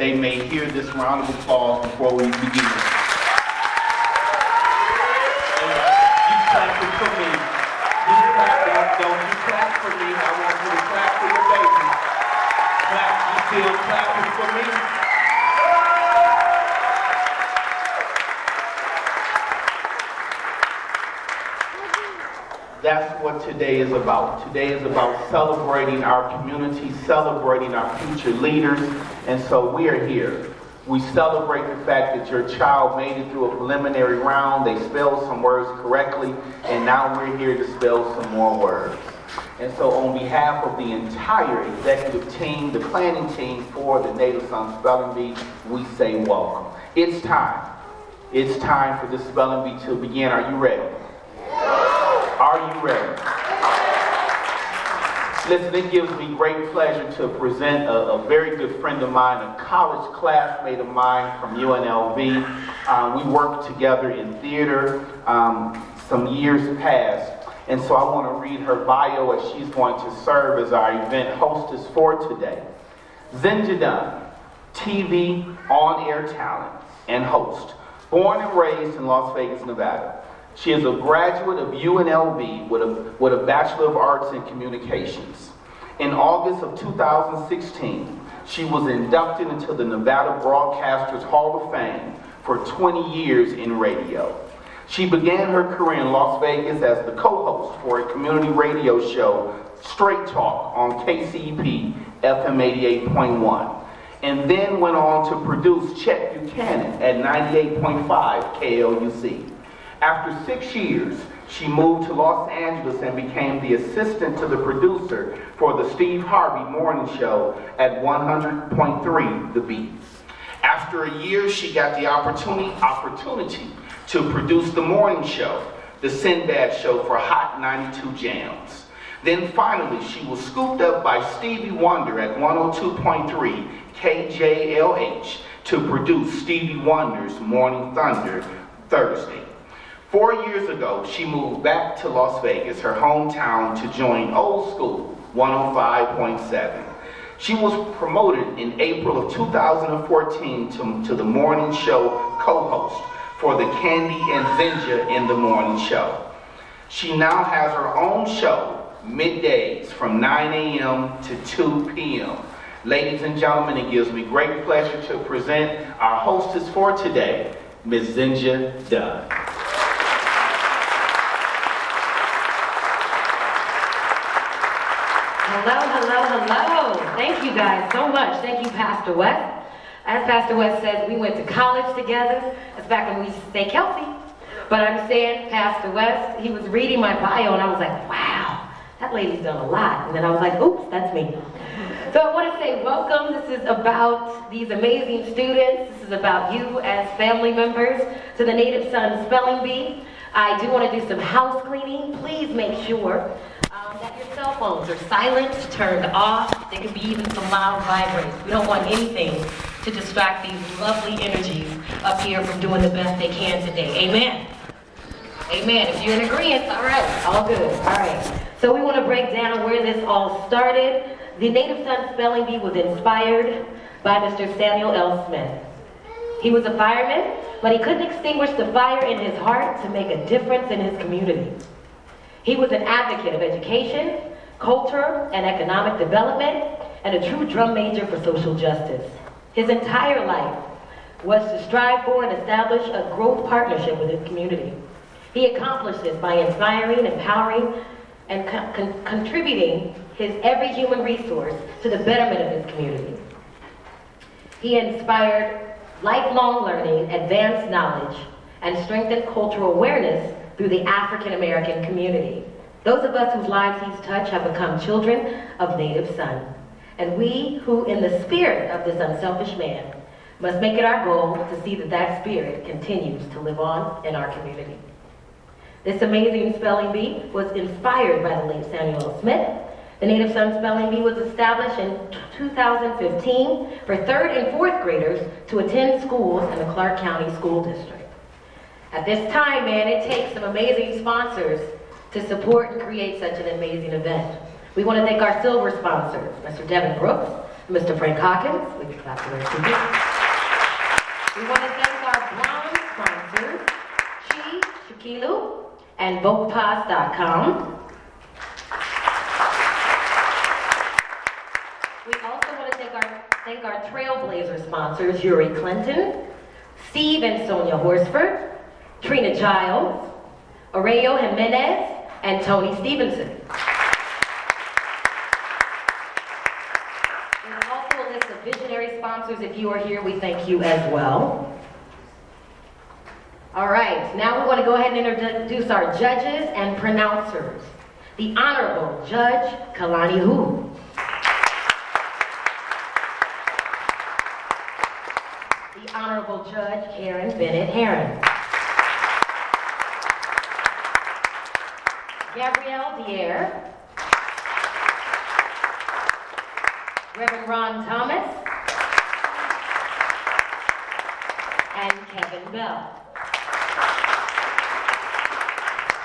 they may hear this round of applause before we begin. For me. Don't, you clap for me. I want you to clap for. Clap, you clapping for me? That's what today is about. Today is about celebrating our community, celebrating our future leaders. And so we are here. We celebrate the fact that your child made it through a preliminary round. They spelled some words correctly, and now we're here to spell some more words. And so, on behalf of the entire executive team, the planning team for the Native Son Spelling Bee, we say welcome. It's time. It's time for the spelling bee to begin. Are you ready? Are you ready? Listen, it gives me great pleasure to present a, a, very good friend of mine, a college classmate of mine from UNLV. Um, we worked together in theater um, some years past. And so I want to read her bio as she's going to serve as our event hostess for today. Zinja Dunn, TV on air talent and host, born and raised in Las Vegas, Nevada. She is a graduate of UNLV with a, with a Bachelor of Arts in Communications. In August of 2016, she was inducted into the Nevada Broadcasters Hall of Fame for 20 years in radio. She began her career in Las Vegas as the co host for a community radio show, Straight Talk, on KCEP FM 88.1, and then went on to produce Chet Buchanan at 98.5 KLUC. After six years, she moved to Los Angeles and became the assistant to the producer for the Steve Harvey Morning Show at 100.3 The Beat. After a year, she got the opportunity, opportunity to produce the morning show, the Sinbad Show for Hot 92 Jams. Then finally, she was scooped up by Stevie Wonder at 102.3 KJLH to produce Stevie Wonder's Morning Thunder Thursday. Four years ago, she moved back to Las Vegas, her hometown, to join Old School 105.7. She was promoted in April of 2014 to, to the morning show co host for the Candy and Zinja in the Morning Show. She now has her own show, middays from 9 a.m. to 2 p.m. Ladies and gentlemen, it gives me great pleasure to present our hostess for today, Ms. Zinja Dunn. Hello, hello, hello. Thank you guys so much. Thank you, Pastor West. As Pastor West says, we went to college together. That's back when we used to stay Kelsey. But I'm saying, Pastor West, he was reading my bio, and I was like, wow, that lady's done a lot. And then I was like, oops, that's me. So I want to say welcome. This is about these amazing students. This is about you as family members to the Native Son Spelling Bee. I do want to do some house cleaning. Please make sure your cell phones are silent, turned off. There could be even some loud vibrates. We don't want anything to distract these lovely energies up here from doing the best they can today. Amen. Amen. If you're in agreement, all right, all good. All right. So we want to break down where this all started. The Native Son Spelling Bee was inspired by Mr. Samuel L. Smith. He was a fireman, but he couldn't extinguish the fire in his heart to make a difference in his community. He was an advocate of education, culture, and economic development, and a true drum major for social justice. His entire life was to strive for and establish a growth partnership with his community. He accomplished this by inspiring, empowering, and con contributing his every human resource to the betterment of his community. He inspired lifelong learning, advanced knowledge, and strengthened cultural awareness through the African American community. Those of us whose lives he's touched have become children of native son. And we who, in the spirit of this unselfish man, must make it our goal to see that that spirit continues to live on in our community. This amazing spelling bee was inspired by the late Samuel Smith. The Native Son Spelling Bee was established in 2015 for third and fourth graders to attend schools in the Clark County School District. At this time, man, it takes some amazing sponsors to support and create such an amazing event. We want to thank our silver sponsors, Mr. Devin Brooks, Mr. Frank Hawkins. We can clap for him. We want to thank our bronze sponsors, Chi, Shaquilu, and VotePass.com. We also want to thank our, thank our Trailblazer sponsors, Yuri Clinton, Steve and Sonia Horsford, Trina Giles, Areo Jimenez, and Tony Stevenson. There's also a list of visionary sponsors. If you are here, we thank you as well. All right, now we want to go ahead and introduce our judges and pronouncers. The Honorable Judge Kalani Hoo. The Honorable Judge Karen Bennett Haron. Gabrielle Dier. Reverend Ron Thomas. And Kevin Bell.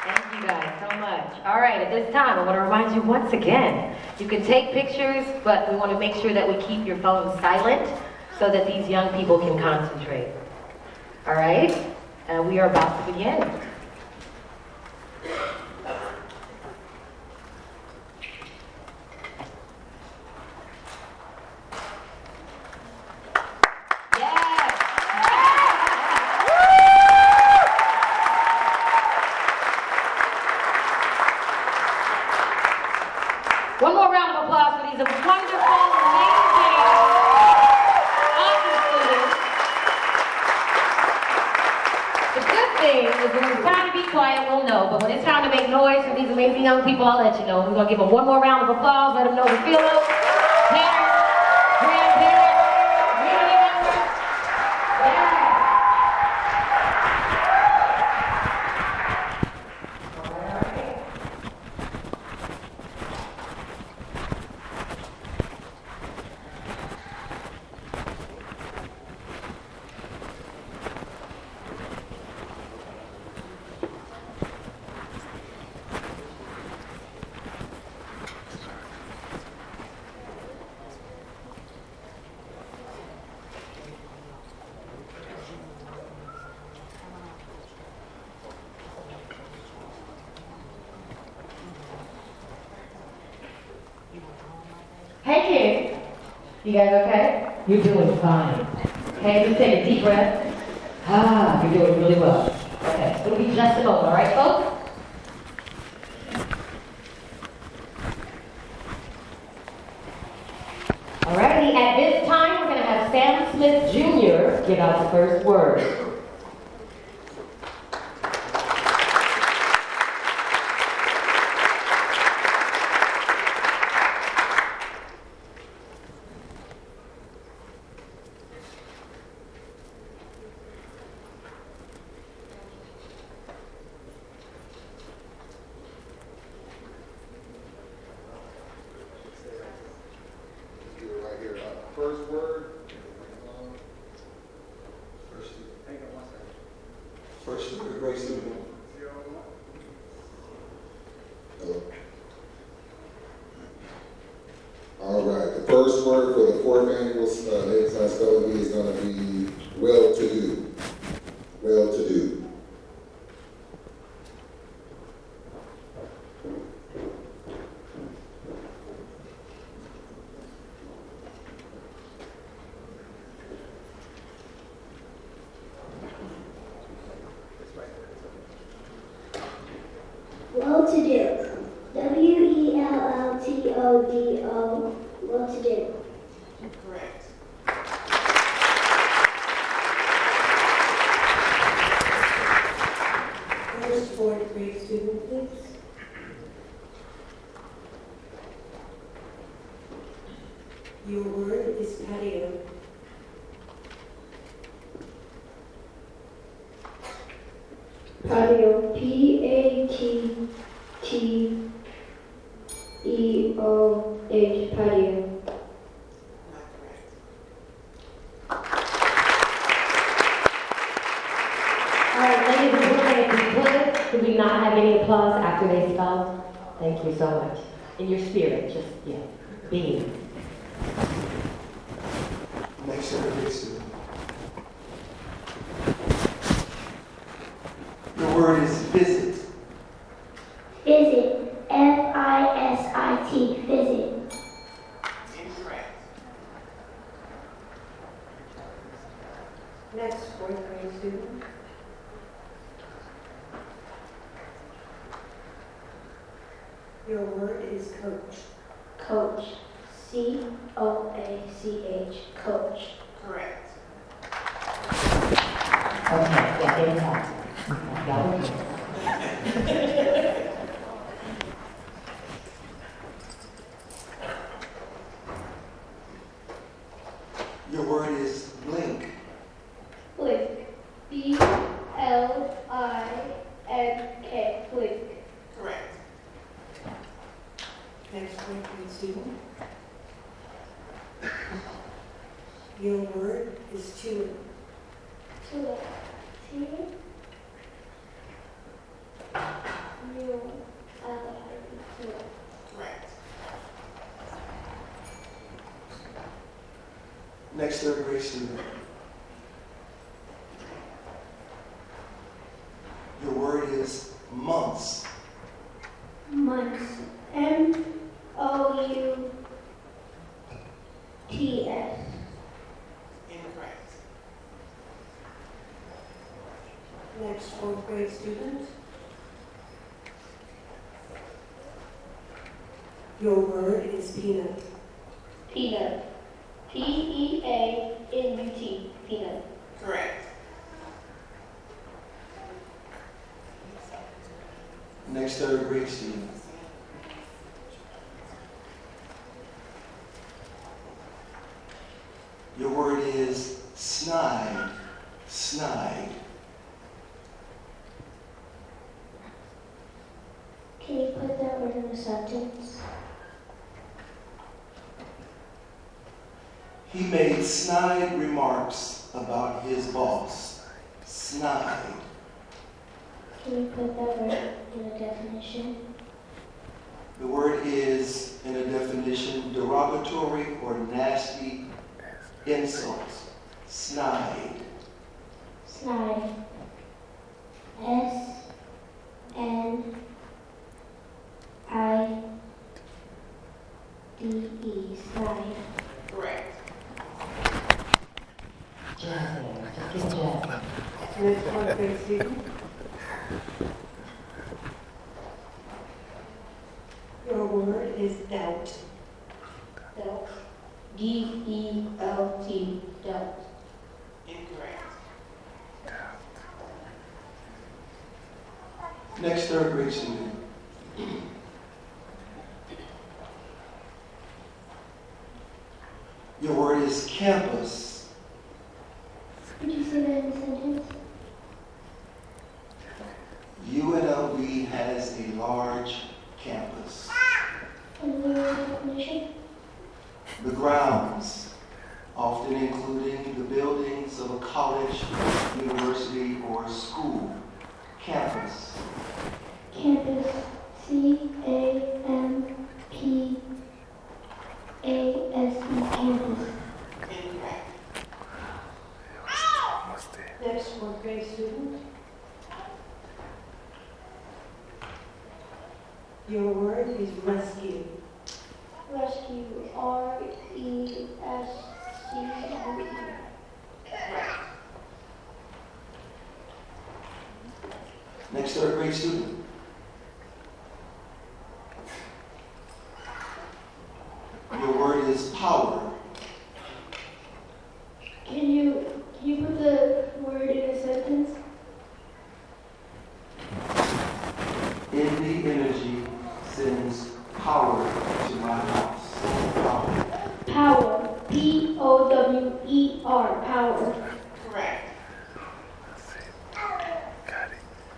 Thank you guys so much. All right, at this time, I want to remind you once again, you can take pictures, but we want to make sure that we keep your phones silent so that these young people can concentrate. All right? We are about to begin. One more round of applause for these wonderful, amazing, awesome students. The good thing is when it's time to be quiet, we'll know. But when it's time to make noise for these amazing young people, I'll let you know. We're going to give them one more round of applause, let them know we feel it. Parents, grandparents, community members. Yeah. Hey kids, you guys okay? You're doing fine. Okay, just take a deep breath. Ah, you're doing really well. Okay, it'll be just a moment, all right, folks? Alrighty, at this time, we're gonna have Sam Smith Jr. give out the first word. Do it right here. Uh, First word. um, First, hang on one second. First, word, Grace Lee. Hello. All right, the first word for the fourth annual, uh, Hazeltine Spelling Bee is gonna be well-to-do. Well-to-do. Well to do. W E L L T O D O. Well to do. First fourth grade student, please. Your word is patio. Patio. P A T T E O H. Patio. Not correct. All right, ladies and gentlemen, if you would, could we not have any applause after they spell? Thank you so much. In your spirit, is coach. Coach. C O A C H. Coach. Correct. Okay, yeah, Incorrect. Next fourth grade student. Your word is peanut. Peanut. P-E-A-N-U-T. Peanut. Correct. Next third grade student. his boss. Snide. Can you put that word in a definition? The word is, in a definition, derogatory or nasty insults. Snide. Snide. S university, or school. Campus. Campus. C A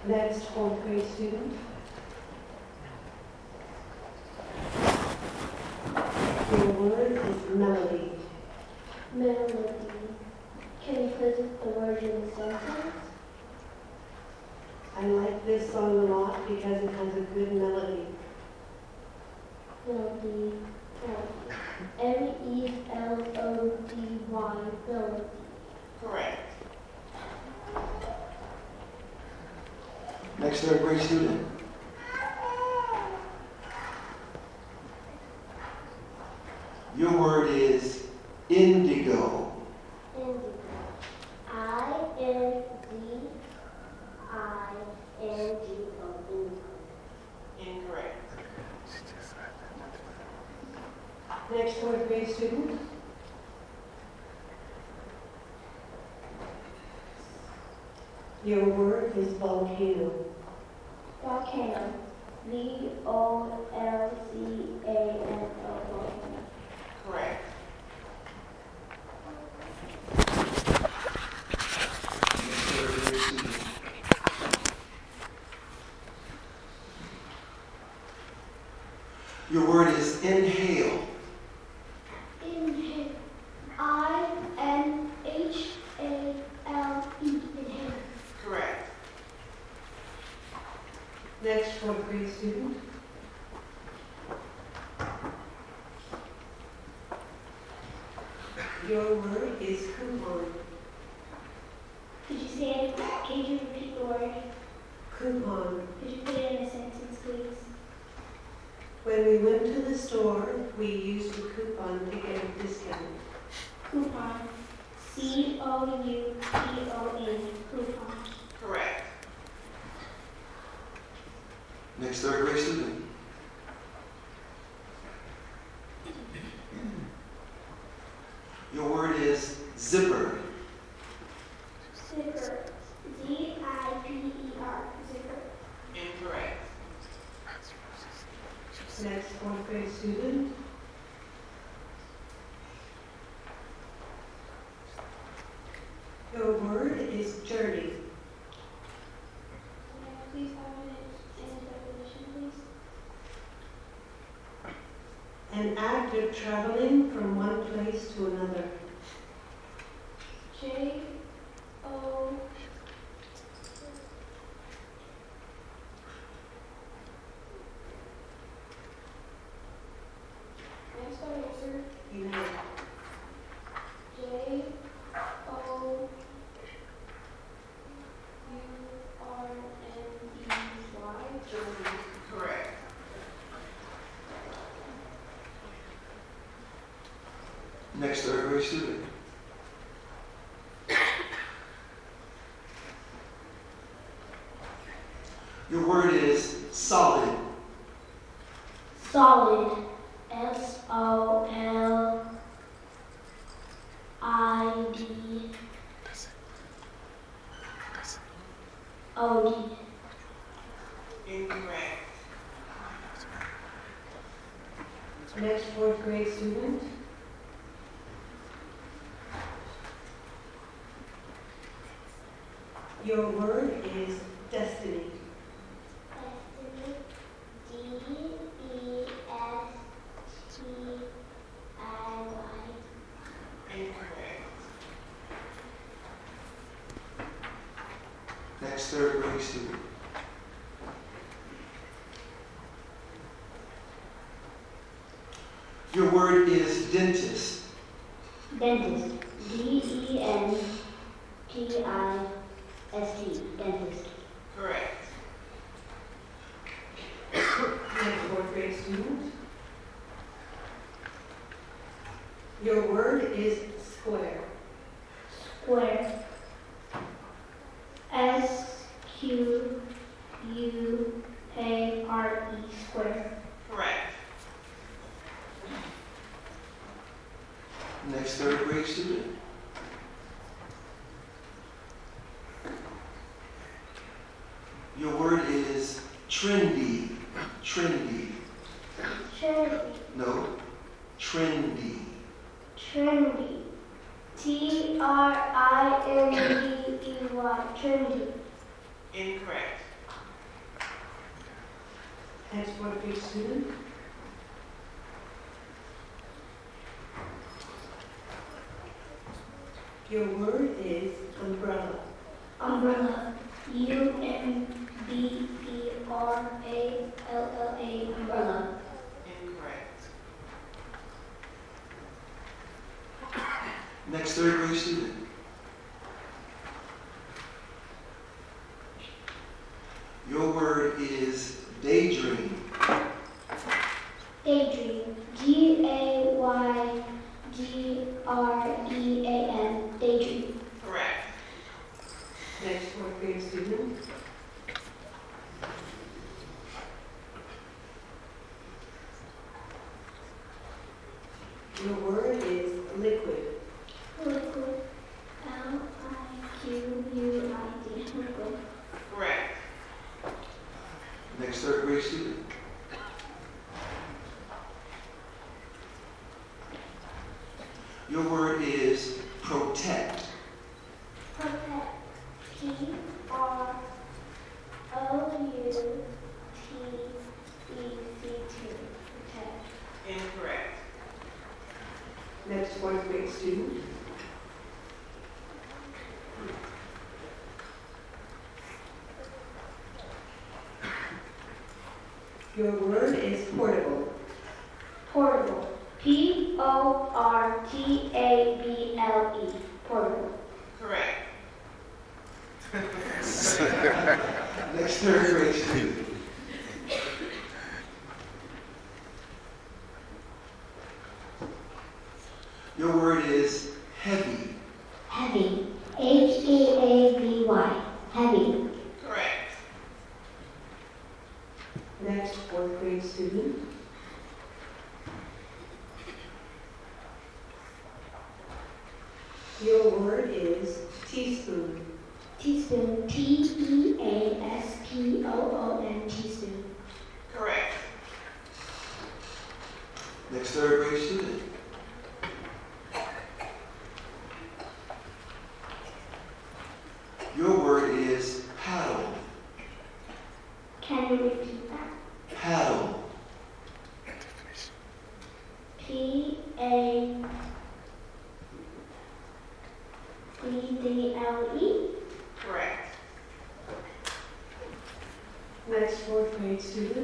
next fourth grade student. The word is melody. Melody. Can you put the word in the sentence? I like this song a lot because it has a good melody. Melody. M-E-L-O-D-Y, melody. Correct. Next third grade student. Your word is indigo. Indigo. I N D I N G O. Incorrect. Next fourth grade student. Your word is volcano. Volcano. V O L C A N O. traveling from one place to another. next to every student. Your word is solid. Solid. S O L. D E N T I S T, dentist. Correct. Do you have a word? Your word is square. Your word is portable. to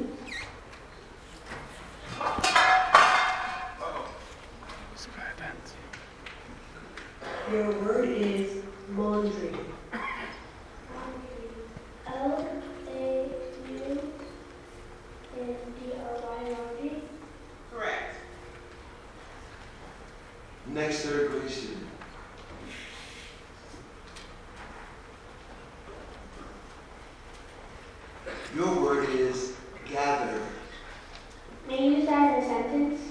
presence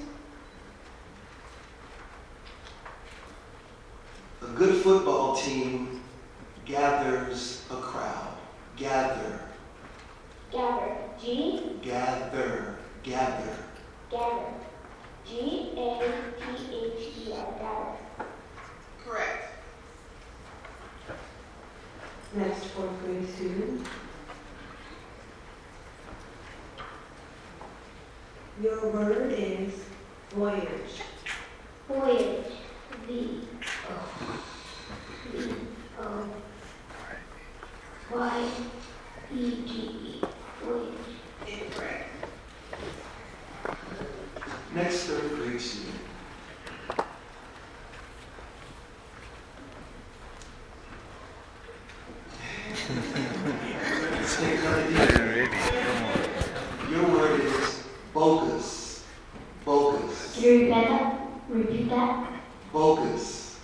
that? Repeat that. Focus.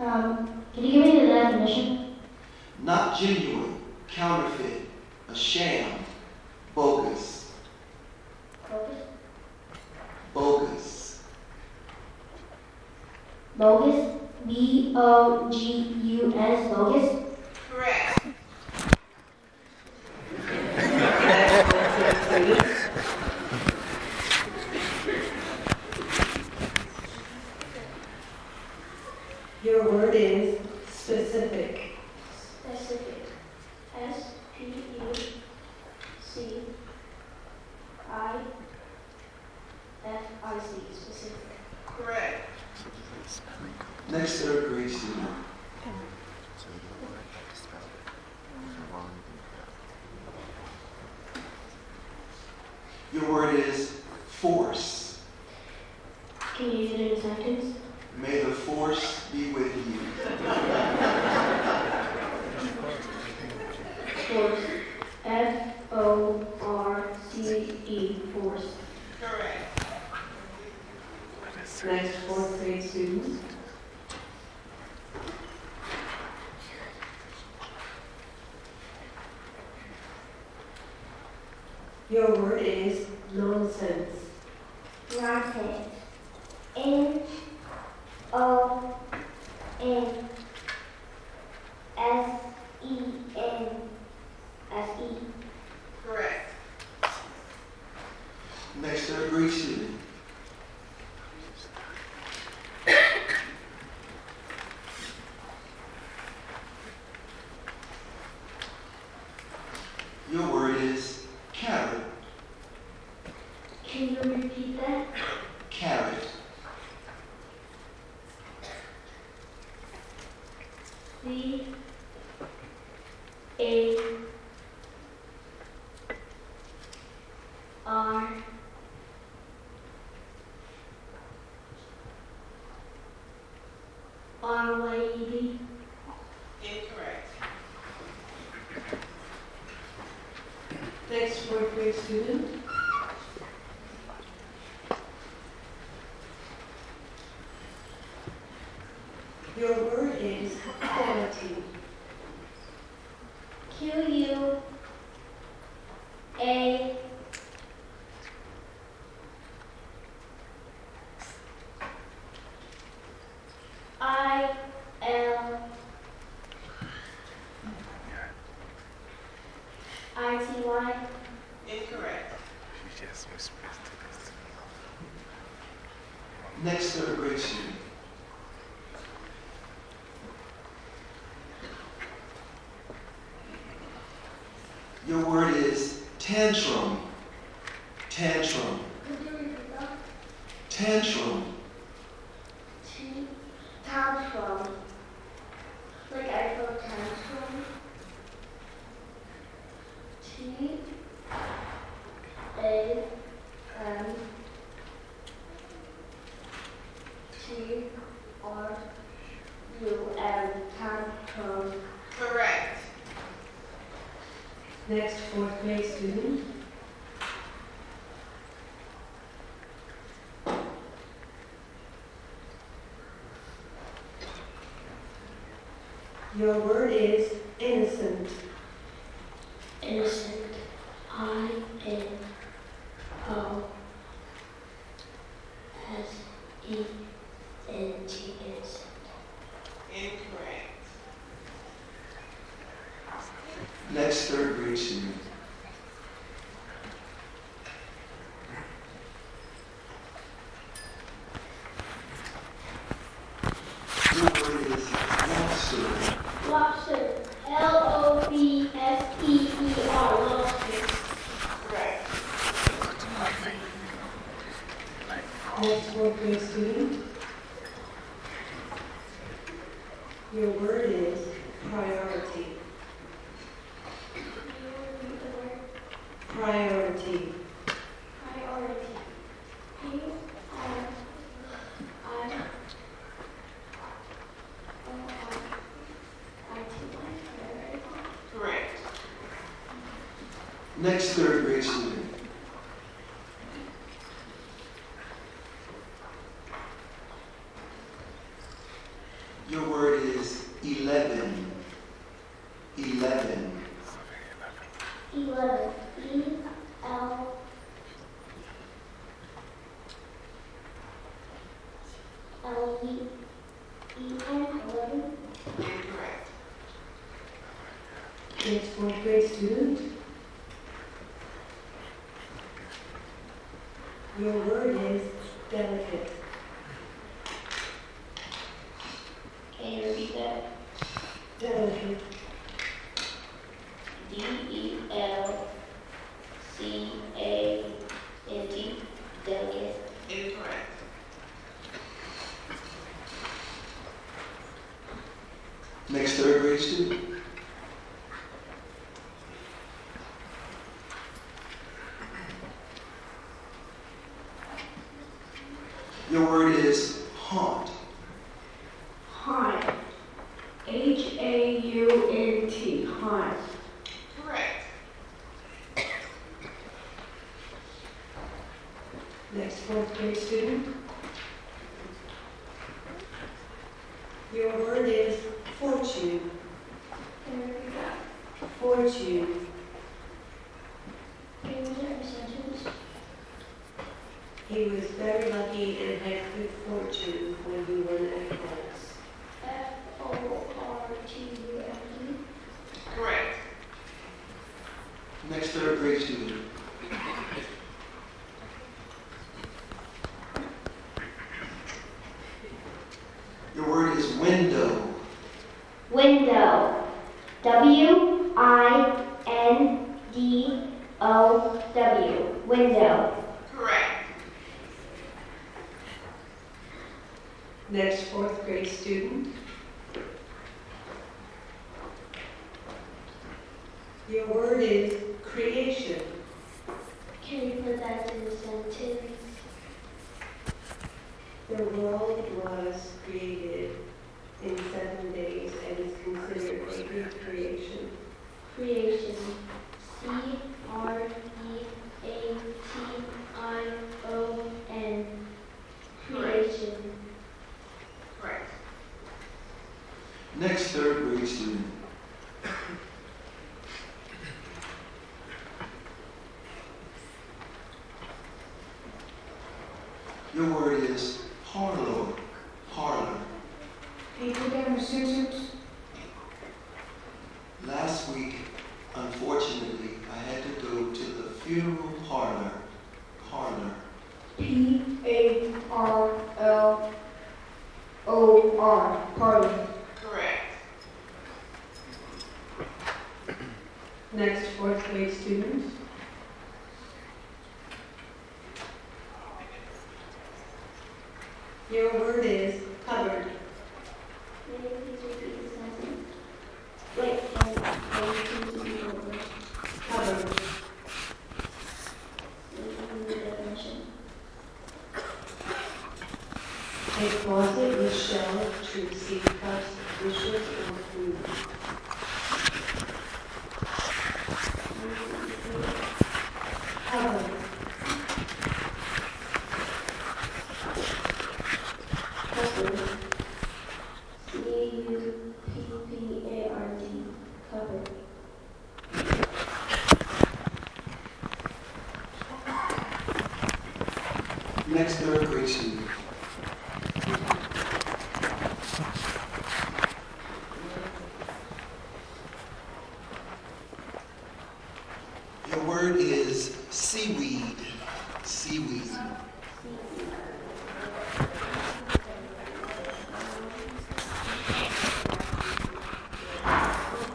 Um, can you give me the definition? Not genuine, counterfeit, a sham, bogus. Bogus? Bogus. Bogus? B O G U S, bogus? Correct. verse C A R R Y E D? Incorrect. Next word, please, student. Your word is tantrum. Tantrum. Tantrum. More place to Your word. student. Your word is fortune. Fortune. He was very lucky and had good fortune when he won a prize. F O R T U N E. Correct. Next third grade student. Thank you.